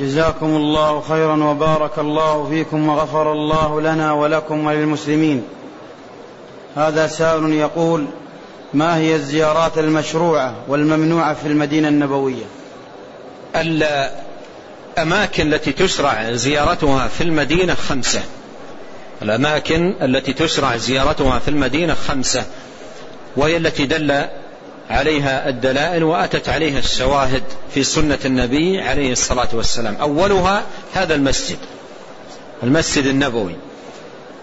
جزاكم الله خيرا وبارك الله فيكم وغفر الله لنا ولكم وللمسلمين. هذا سائل يقول ما هي الزيارات المشروعة والممنوعة في المدينة النبوية؟ الأماكن التي تشرع زيارتها في المدينة خمسة. الأماكن التي تشرع زيارتها في المدينة خمسة. وهي التي دل عليها الدلائل وأتت عليها الشواهد في سنة النبي عليه الصلاة والسلام. أولها هذا المسجد المسجد النبوي.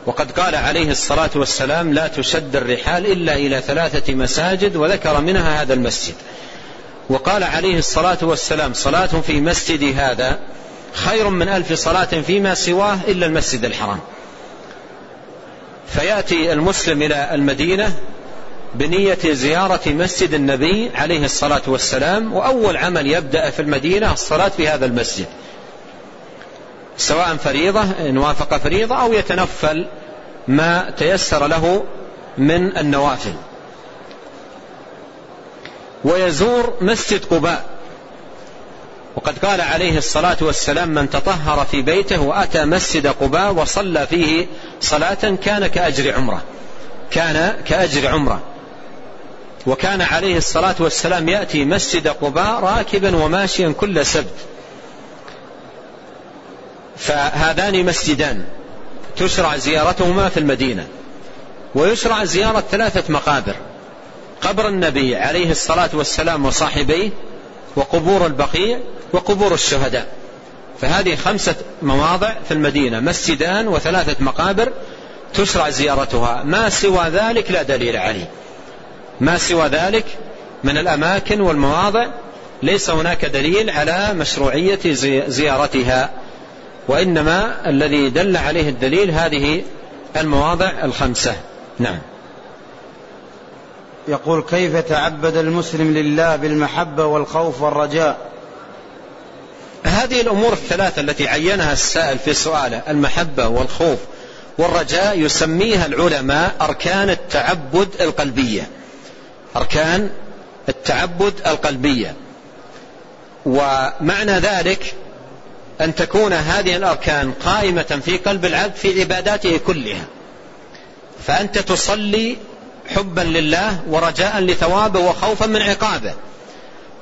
وقد قال عليه الصلاة والسلام لا تشد الرحال إلا إلى ثلاثة مساجد وذكر منها هذا المسجد. وقال عليه الصلاة والسلام صلاة في مسجد هذا خير من ألف صلاة فيما سواه إلا المسجد الحرام. فيأتي المسلم إلى المدينة بنية زيارة مسجد النبي عليه الصلاة والسلام وأول عمل يبدأ في المدينة الصلاة في هذا المسجد. سواء فريضة إن وافق فريضة أو يتنفل ما تيسر له من النوافل. ويزور مسجد قباء. وقد قال عليه الصلاة والسلام من تطهر في بيته وأتى مسجد قباء وصلى فيه صلاة كان كأجر عمرة. كان كأجر عمرة. وكان عليه الصلاة والسلام يأتي مسجد قباء راكبا وماشيا كل سبت. فهذان مسجدان. تشرع زيارتهما في المدينة. ويشرع زيارة ثلاثة مقابر. قبر النبي عليه الصلاة والسلام وصاحبيه وقبور البقيع وقبور الشهداء. فهذه خمسة مواضع في المدينة. مسجدان وثلاثة مقابر تشرع زيارتها. ما سوى ذلك لا دليل عليه. ما سوى ذلك من الأماكن والمواضع ليس هناك دليل على مشروعية زيارتها وإنما الذي دل عليه الدليل هذه المواضع الخمسة. نعم. يقول كيف تعبد المسلم لله بالمحبة والخوف والرجاء؟ هذه الأمور الثلاثة التي عينها السائل في سؤاله المحبة والخوف والرجاء يسميها العلماء أركان التعبد القلبية. أركان التعبد القلبية. ومعنى ذلك أن تكون هذه الأركان قائمة في قلب العبد في عباداته كلها. فأنت تصلي حبا لله ورجاء لثوابه وخوفا من عقابه.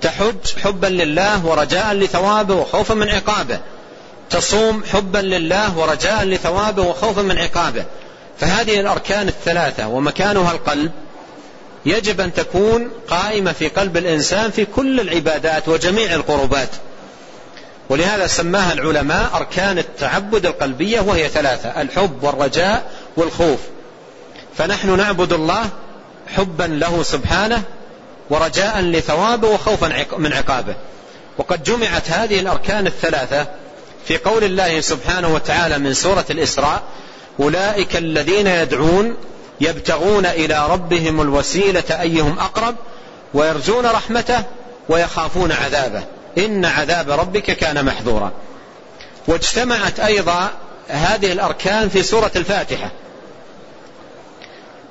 تحج حبا لله ورجاء لثوابه وخوفا من عقابه. تصوم حبا لله ورجاء لثوابه وخوفا من عقابه. فهذه الأركان الثلاثة ومكانها القلب. يجب أن تكون قائمة في قلب الإنسان في كل العبادات وجميع القربات. ولهذا سماها العلماء أركان التعبد القلبية وهي ثلاثة الحب والرجاء والخوف. فنحن نعبد الله حبا له سبحانه ورجاء لثوابه وخوفا من عقابه. وقد جمعت هذه الأركان الثلاثة في قول الله سبحانه وتعالى من سورة الإسراء أولئك الذين يدعون يبتغون إلى ربهم الوسيلة أيهم أقرب ويرجون رحمته ويخافون عذابه. إن عذاب ربك كان محذورا واجتمعت أيضا هذه الأركان في سورة الفاتحة.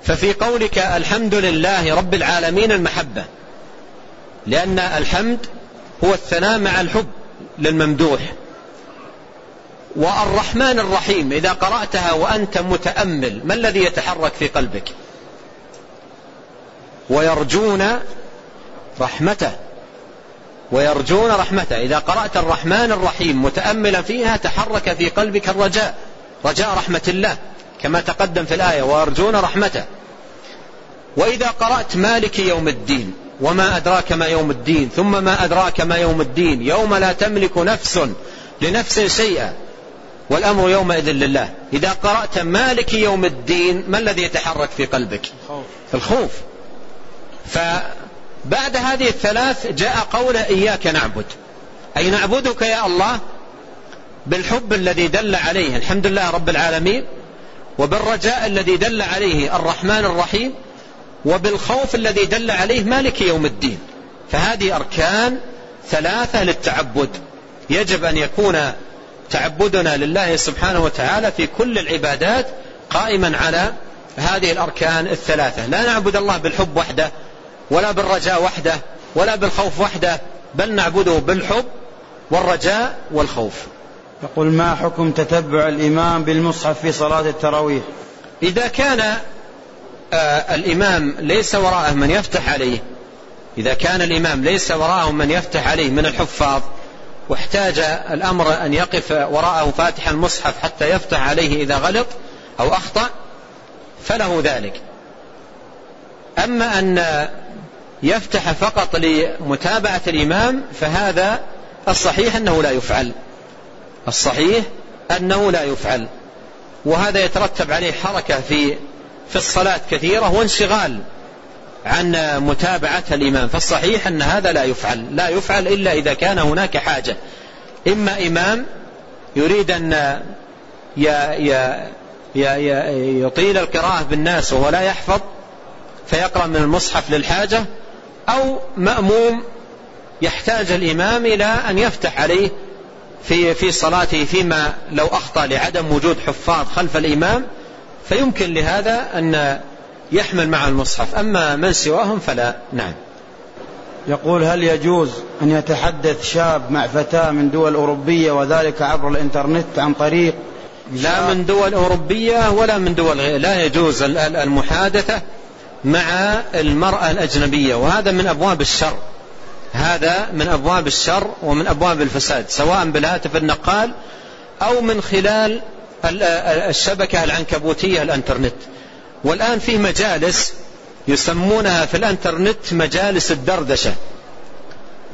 ففي قولك الحمد لله رب العالمين المحبة. لأن الحمد هو الثناء مع الحب للممدوح. والرحمن الرحيم. إذا قرأتها وأنت متأمل ما الذي يتحرك في قلبك؟ ويرجون رحمته. ويرجون رحمته. إذا قرأت الرحمن الرحيم متأملا فيها تحرك في قلبك الرجاء. رجاء رحمة الله كما تقدم في الآية ويرجون رحمته. وإذا قرأت مالك يوم الدين وما أدراك ما يوم الدين ثم ما أدراك ما يوم الدين يوم لا تملك نفس لنفس شيئا والأمر يومئذ لله. إذا قرأت مالك يوم الدين ما الذي يتحرك في قلبك؟ الخوف. فبعد هذه الثلاث جاء قول إياك نعبد. أي نعبدك يا الله بالحب الذي دل عليه. الحمد لله رب العالمين. وبالرجاء الذي دل عليه. الرحمن الرحيم. وبالخوف الذي دل عليه مالك يوم الدين. فهذه أركان ثلاثة للتعبد. يجب أن يكون تعبدنا لله سبحانه وتعالى في كل العبادات قائما على هذه الأركان الثلاثة. لا نعبد الله بالحب وحده ولا بالرجاء وحده ولا بالخوف وحده بل نعبده بالحب والرجاء والخوف. يقول ما حكم تتبع الإمام بالمصحف في صلاة التراويح؟ إذا كان آه الإمام ليس وراءه من يفتح عليه إذا كان الإمام ليس وراءه من يفتح عليه من الحفاظ واحتاج الأمر أن يقف وراءه فاتح المصحف حتى يفتح عليه إذا غلط أو أخطأ فله ذلك. أما أن يفتح فقط لمتابعة الإمام فهذا الصحيح أنه لا يفعل. الصحيح أنه لا يفعل. وهذا يترتب عليه حركة في في الصلاة كثيرة وانشغال. عن متابعة الإمام فالصحيح أن هذا لا يفعل لا يفعل إلا إذا كان هناك حاجة. إما إمام يريد أن يطيل القراءة بالناس وهو لا يحفظ فيقرأ من المصحف للحاجة أو مأموم يحتاج الإمام إلى أن يفتح عليه في في صلاته فيما لو أخطأ لعدم وجود حفاظ خلف الإمام فيمكن لهذا أن يحمل مع المصحف. أما من سواهم فلا. نعم. يقول هل يجوز أن يتحدث شاب مع فتاة من دول أوروبية وذلك عبر الإنترنت عن طريق لا من دول أوروبية ولا من دول غير. لا يجوز المحادثة مع المرأة الأجنبية. وهذا من أبواب الشر. هذا من أبواب الشر ومن أبواب الفساد سواء بالهاتف النقال أو من خلال الشبكة العنكبوتية الإنترنت. والآن في مجالس يسمونها في الانترنت مجالس الدردشة.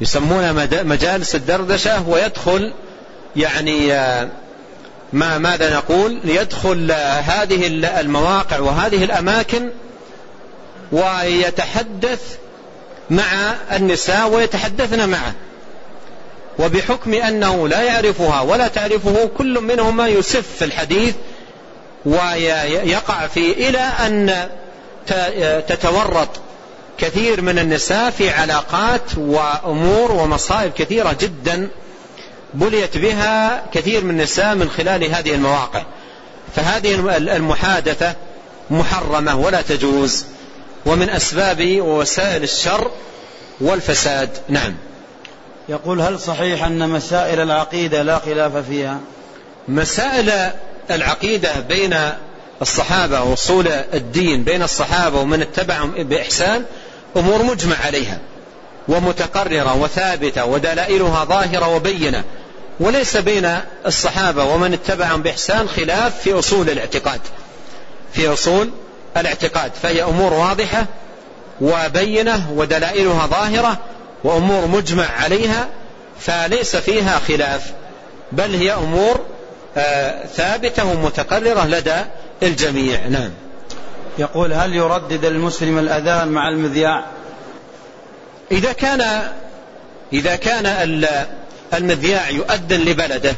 يسمونها مجالس الدردشة ويدخل يعني ما ماذا نقول؟ يدخل هذه المواقع وهذه الأماكن ويتحدث مع النساء ويتحدثن معه. وبحكم أنه لا يعرفها ولا تعرفه كل منهما يسف في الحديث ويقع فيه إلى أن تتورط كثير من النساء في علاقات وأمور ومصائب كثيرة جدا بليت بها كثير من النساء من خلال هذه المواقع. فهذه المحادثة محرمة ولا تجوز ومن أسباب ووسائل الشر والفساد. نعم. يقول هل صحيح أن مسائل العقيدة لا خلاف فيها؟ مسائل العقيدة بين الصحابة وصول الدين بين الصحابة ومن اتبعهم بإحسان أمور مجمع عليها ومتقررة وثابتة ودلائلها ظاهرة وبينة. وليس بين الصحابة ومن اتبعهم بإحسان خلاف في أصول الاعتقاد. في أصول الاعتقاد فهي أمور واضحة وبينة ودلائلها ظاهرة وأمور مجمع عليها فليس فيها خلاف بل هي أمور ثابتة ومتقررة لدى الجميع. نعم. يقول هل يردد المسلم الأذان مع المذياع؟ إذا كان إذا كان المذياع يؤذن لبلده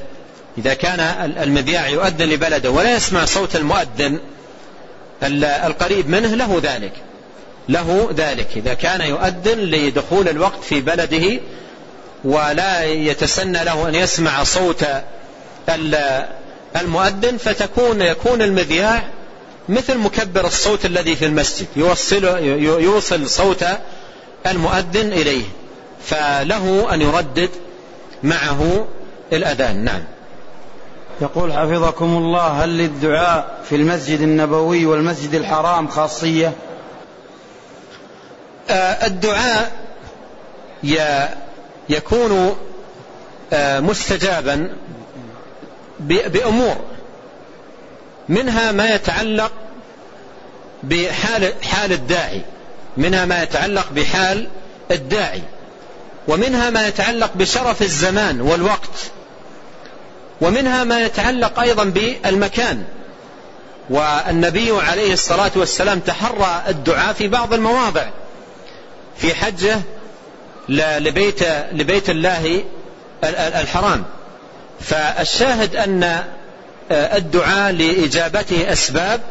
إذا كان المذياع يؤذن لبلده ولا يسمع صوت المؤذن القريب منه له ذلك. له ذلك. إذا كان يؤذن لدخول الوقت في بلده ولا يتسنى له أن يسمع صوت المؤذن فتكون يكون المذياع مثل مكبر الصوت الذي في المسجد يوصل, يوصل صوت المؤذن إليه فله أن يردد معه الأذان. نعم. يقول حفظكم الله هل للدعاء في المسجد النبوي والمسجد الحرام خاصية؟ آه، الدعاء يكون آه، مستجابا بأمور. منها ما يتعلق بحال حال الداعي. منها ما يتعلق بحال الداعي. ومنها ما يتعلق بشرف الزمان والوقت. ومنها ما يتعلق أيضا بالمكان. والنبي عليه الصلاة والسلام تحرى الدعاء في بعض المواضع. في حجة لبيت, لبيت الله الحرام. فالشاهد أن الدعاء لإجابته أسباب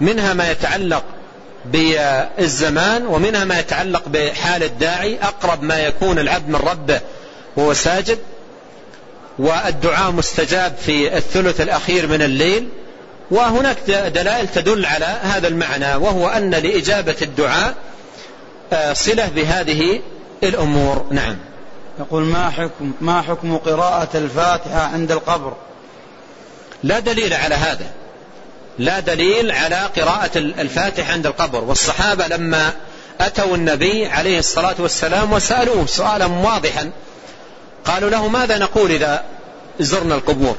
منها ما يتعلق بالزمان ومنها ما يتعلق بحال الداعي أقرب ما يكون العبد من ربه وهو ساجد. والدعاء مستجاب في الثلث الأخير من الليل. وهناك دلائل تدل على هذا المعنى وهو أن لإجابة الدعاء آه، صلة بهذه الأمور. نعم. يقول ما حكم ما حكم قراءة الفاتحة عند القبر؟ لا دليل على هذا. لا دليل على قراءة الفاتحة عند القبر. والصحابة لما أتوا النبي عليه الصلاة والسلام وسألوه سؤالا واضحا قالوا له ماذا نقول إذا زرنا القبور؟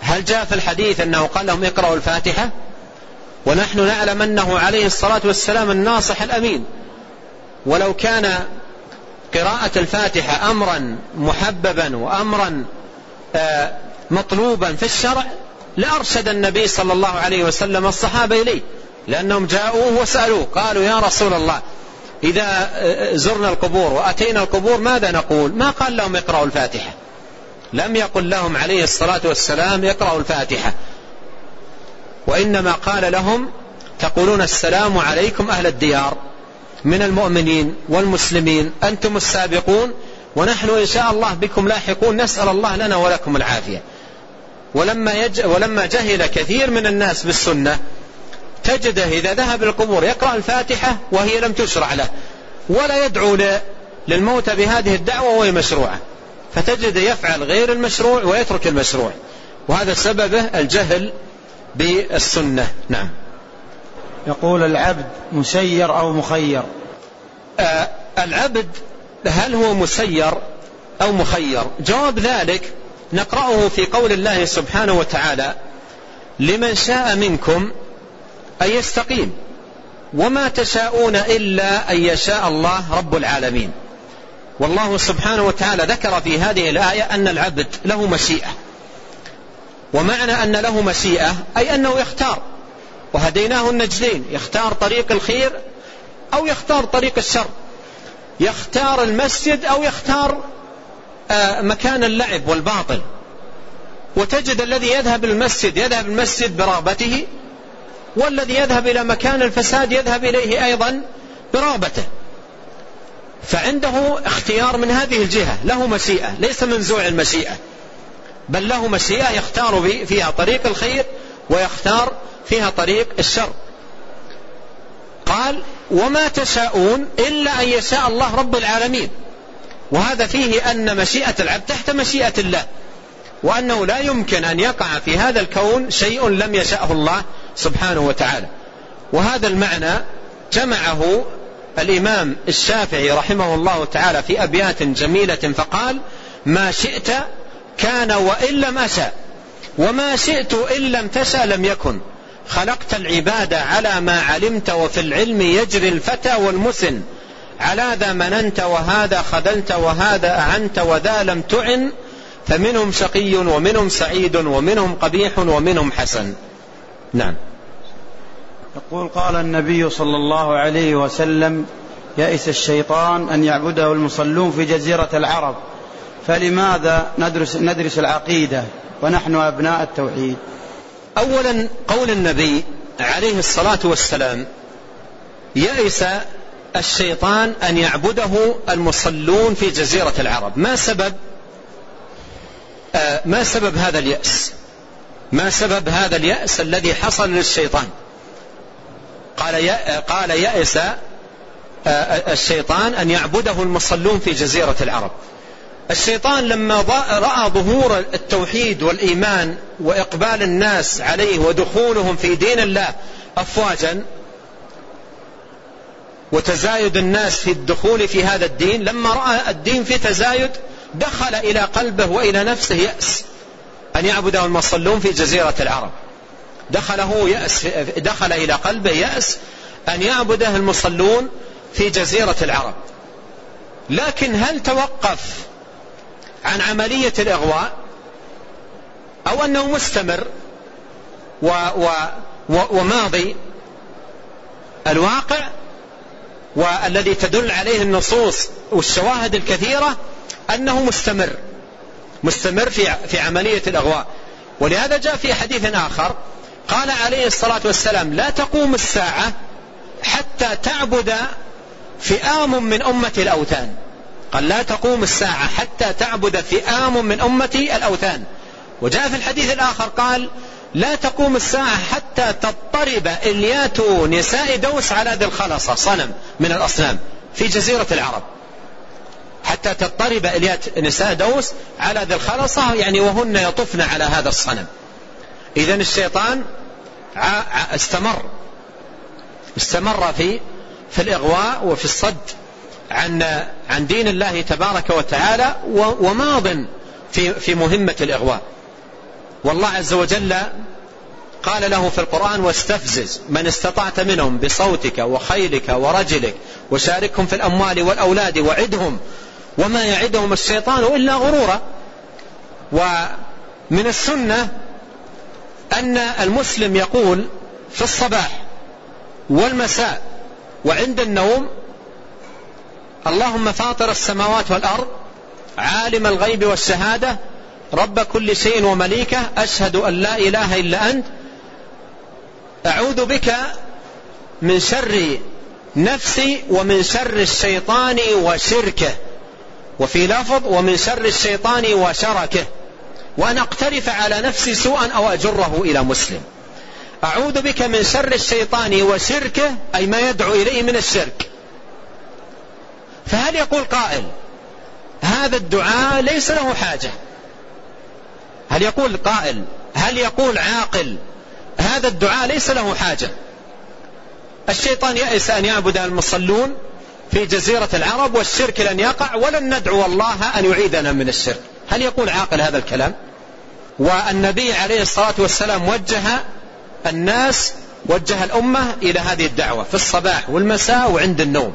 هل جاء في الحديث أنه قال لهم اقرأوا الفاتحة؟ ونحن نعلم أنه عليه الصلاة والسلام الناصح الأمين. ولو كان قراءة الفاتحة أمرا محببا وأمرا آه، مطلوبا في الشرع لأرشد النبي صلى الله عليه وسلم الصحابة إليه لأنهم جاءوه وسألوه قالوا يا رسول الله إذا آه، زرنا القبور وأتينا القبور ماذا نقول؟ ما قال لهم اقرأوا الفاتحة. لم يقل لهم عليه الصلاة والسلام اقرأوا الفاتحة. وإنما قال لهم تقولون السلام عليكم أهل الديار. من المؤمنين والمسلمين. أنتم السابقون ونحن إن شاء الله بكم لاحقون. نسأل الله لنا ولكم العافية. ولما, يج ولما جهل كثير من الناس بالسنة تجده إذا ذهب القبور يقرأ الفاتحة وهي لم تشرع له ولا يدعو للموت بهذه الدعوة وهي مشروعة. فتجد يفعل غير المشروع ويترك المشروع. وهذا سببه الجهل بالسنة. نعم. يقول العبد مسير أو مخير. آه العبد هل هو مسير أو مخير؟ جواب ذلك نقرأه في قول الله سبحانه وتعالى لمن شاء منكم أن يستقيم وما تشاءون إلا أن يشاء الله رب العالمين. والله سبحانه وتعالى ذكر في هذه الآية أن العبد له مشيئة. ومعنى أن له مشيئة أي أنه يختار. وهديناه النجدين. يختار طريق الخير أو يختار طريق الشر. يختار المسجد أو يختار آه، مكان اللعب والباطل. وتجد الذي يذهب المسجد يذهب المسجد برغبته والذي يذهب إلى مكان الفساد يذهب إليه أيضا برغبته. فعنده اختيار من هذه الجهة. له مشيئة ليس منزوع المشيئة بل له مشيئة يختار فيها طريق الخير ويختار فيها طريق الشر. قال وما تشاءون إلا أن يشاء الله رب العالمين. وهذا فيه أن مشيئة العبد تحت مشيئة الله وأنه لا يمكن أن يقع في هذا الكون شيء لم يشأه الله سبحانه وتعالى. وهذا المعنى جمعه الإمام الشافعي رحمه الله تعالى في أبيات جميلة فقال ما شئت كان وإن لم أشأ وما شئت إن لم تشأ لم يكن. خلقت العباد على ما علمت وفي العلم يجري الفتى والمسن. على ذا مننت وهذا خذلت وهذا أعنت وذا لم تعن. فمنهم شقي ومنهم سعيد ومنهم قبيح ومنهم حسن. نعم. يقول قال النبي صلى الله عليه وسلم يئس الشيطان أن يعبده المصلون في جزيرة العرب. فلماذا ندرس, ندرس العقيدة ونحن أبناء التوحيد؟ أولا قول النبي عليه الصلاة والسلام يئس الشيطان أن يعبده المصلون في جزيرة العرب. ما سبب؟ آه ما سبب هذا اليأس؟ ما سبب هذا اليأس الذي حصل للشيطان؟ قال قال يأس آه، الشيطان أن يعبده المصلون في جزيرة العرب. الشيطان لما رأى ظهور التوحيد والإيمان وإقبال الناس عليه ودخولهم في دين الله أفواجا وتزايد الناس في الدخول في هذا الدين لما رأى الدين في تزايد دخل إلى قلبه وإلى نفسه يأس أن يعبده المصلون في جزيرة العرب. دخله يأس دخل إلى قلبه يأس أن يعبده المصلون في جزيرة العرب. لكن هل توقف عن عملية الإغواء أو أنه مستمر و و و وماضي الواقع والذي تدل عليه النصوص والشواهد الكثيرة أنه مستمر مستمر في في عملية الإغواء. ولهذا جاء في حديث آخر قال عليه الصلاة والسلام لا تقوم الساعة حتى تعبد فئام من أمة الأوثان. قال لا تقوم الساعة حتى تعبد فئام من أمتي الأوثان. وجاء في الحديث الآخر قال لا تقوم الساعة حتى تضطرب إليات نساء دوس على ذي الخلصة صنم من الأصنام في جزيرة العرب. حتى تضطرب إليات نساء دوس على ذي الخلصة يعني وهن يطفن على هذا الصنم. إذا الشيطان استمر. استمر في في الإغواء وفي الصد. عن عن دين الله تبارك وتعالى وماض في في مهمة الإغواء. والله عز وجل قال له في القرآن واستفزز من استطعت منهم بصوتك وخيلك ورجلك وشاركهم في الأموال والأولاد وعدهم وما يعدهم الشيطان إلا غرورا. ومن السنة أن المسلم يقول في الصباح والمساء وعند النوم اللهم فاطر السماوات والأرض عالم الغيب والشهادة رب كل شيء ومليكه أشهد أن لا إله إلا أنت. أعوذ بك من شر نفسي ومن شر الشيطان وشركه. وفي لفظ ومن شر الشيطان وشركه. وأن أقترف على نفسي سوءا أو أجره إلى مسلم. أعوذ بك من شر الشيطان وشركه أي ما يدعو إليه من الشرك. فهل يقول قائل هذا الدعاء ليس له حاجة؟ هل يقول قائل هل يقول عاقل هذا الدعاء ليس له حاجة؟ الشيطان يأس أن يعبد المصلون في جزيرة العرب والشرك لن يقع ولن ندعو الله أن يعيدنا من الشرك. هل يقول عاقل هذا الكلام؟ والنبي عليه الصلاة والسلام وجه الناس وجه الأمة إلى هذه الدعوة في الصباح والمساء وعند النوم.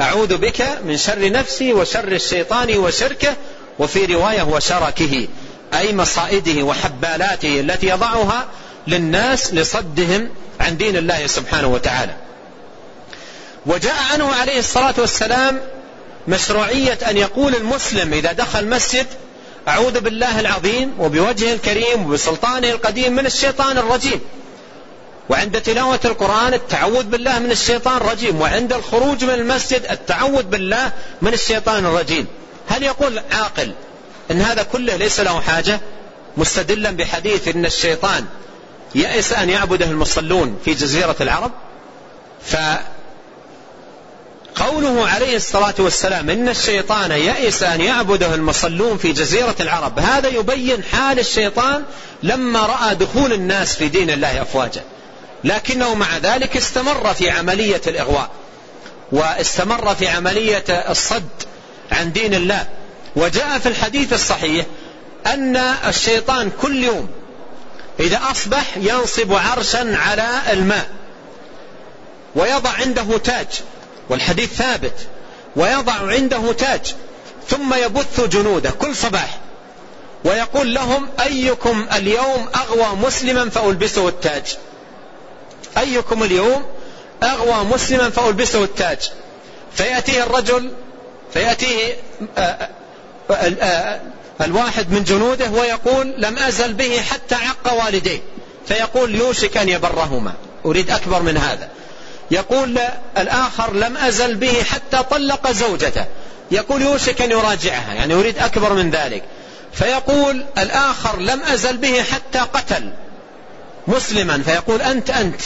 أعوذ بك من شر نفسي وشر الشيطان وشركه وفي رواية وشركه أي مصائده وحبالاته التي يضعها للناس لصدهم عن دين الله سبحانه وتعالى. وجاء عنه عليه الصلاة والسلام مشروعية أن يقول المسلم إذا دخل مسجد أعوذ بالله العظيم وبوجهه الكريم وبسلطانه القديم من الشيطان الرجيم. وعند تلاوة القرآن التعوذ بالله من الشيطان الرجيم وعند الخروج من المسجد التعوذ بالله من الشيطان الرجيم. هل يقول عاقل إن هذا كله ليس له حاجة؟ مستدلا بحديث إن الشيطان يأس أن يعبده المصلون في جزيرة العرب. فقوله عليه الصلاة والسلام إن الشيطان يأس أن يعبده المصلون في جزيرة العرب هذا يبين حال الشيطان لما رأى دخول الناس في دين الله أفواجا. لكنه مع ذلك استمر في عملية الإغواء واستمر في عملية الصد عن دين الله. وجاء في الحديث الصحيح أن الشيطان كل يوم إذا أصبح ينصب عرشا على الماء ويضع عنده تاج والحديث ثابت ويضع عنده تاج ثم يبث جنوده كل صباح ويقول لهم أيكم اليوم أغوى مسلما فألبسه التاج. أيكم اليوم أغوى مسلما فألبسه التاج. فيأتيه الرجل فيأتيه آه، آه، آه، الواحد من جنوده ويقول لم أزل به حتى عق والديه. فيقول يوشك أن يبرهما أريد أكبر من هذا. يقول الآخر لم أزل به حتى طلق زوجته. يقول يوشك أن يراجعها يعني أريد أكبر من ذلك. فيقول الآخر لم أزل به حتى قتل مسلما. فيقول أنت أنت.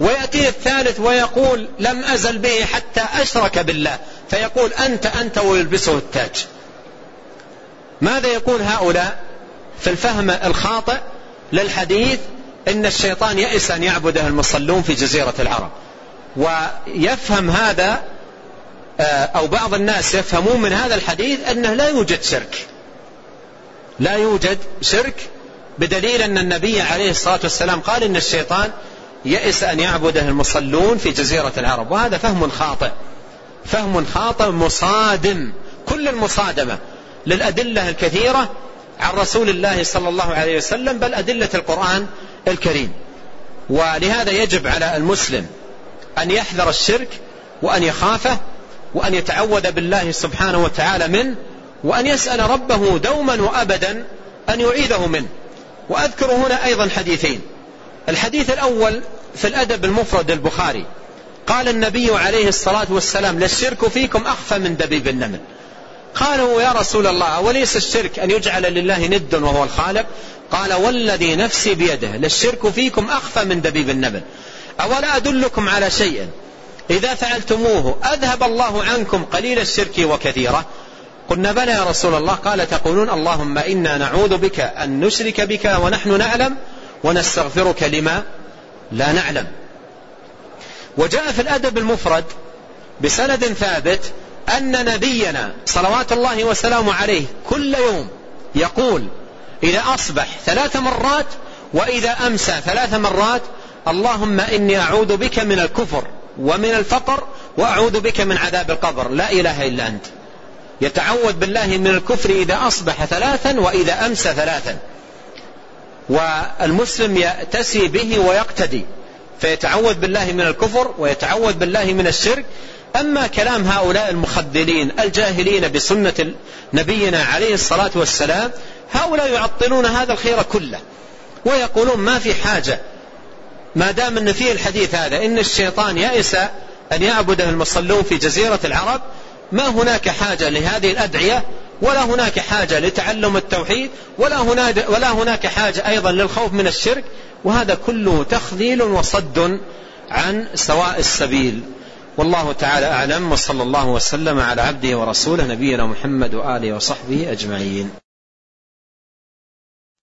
ويأتيه الثالث ويقول لم أزل به حتى أشرك بالله. فيقول أنت أنت ويلبسه التاج. ماذا يقول هؤلاء؟ في الفهم الخاطئ للحديث إن الشيطان يئس أن يعبده المصلون في جزيرة العرب. ويفهم هذا آه، أو بعض الناس يفهمون من هذا الحديث أنه لا يوجد شرك. لا يوجد شرك بدليل أن النبي عليه الصلاة والسلام قال إن الشيطان يئس أن يعبده المصلون في جزيرة العرب وهذا فهم خاطئ. فهم خاطئ مصادم كل المصادمة للأدلة الكثيرة عن رسول الله صلى الله عليه وسلم بل أدلة القرآن الكريم. ولهذا يجب على المسلم أن يحذر الشرك وأن يخافه وأن يتعوذ بالله سبحانه وتعالى منه وأن يسأل ربه دوما وأبدا أن يعيذه منه. وأذكر هنا أيضا حديثين. الحديث الأول في الأدب المفرد البخاري قال النبي عليه الصلاة والسلام للشرك فيكم أخفى من دبيب النمل. قالوا يا رسول الله وليس الشرك أن يجعل لله ند وهو الخالق؟ قال والذي نفسي بيده للشرك فيكم أخفى من دبيب النمل. أولا أدلكم على شيء؟ إذا فعلتموه أذهب الله عنكم قليل الشرك وكثيرة. قلنا بلى يا رسول الله. قال تقولون اللهم إنا نعوذ بك أن نشرك بك ونحن نعلم ونستغفرك لما لا نعلم. وجاء في الأدب المفرد بسند ثابت أن نبينا صلوات الله وسلامه عليه كل يوم يقول إذا أصبح ثلاث مرات وإذا أمسى ثلاث مرات اللهم إني أعوذ بك من الكفر ومن الفقر وأعوذ بك من عذاب القبر. لا إله إلا أنت. يتعوذ بالله من الكفر إذا أصبح ثلاثا وإذا أمسى ثلاثا. والمسلم يأتسي به ويقتدي فيتعوذ بالله من الكفر ويتعوذ بالله من الشرك. أما كلام هؤلاء المخذلين الجاهلين بسنة نبينا عليه الصلاة والسلام هؤلاء يعطلون هذا الخير كله ويقولون ما في حاجة. ما دام أن فيه الحديث هذا إن الشيطان يأس أن يعبده المصلون في جزيرة العرب ما هناك حاجة لهذه الأدعية ولا هناك حاجة لتعلم التوحيد ولا هناك, ولا هناك حاجة أيضا للخوف من الشرك وهذا كله تخذيل وصد عن سواء السبيل. والله تعالى أعلم وصلى الله وسلم على عبده ورسوله نبينا محمد وآله وصحبه أجمعين.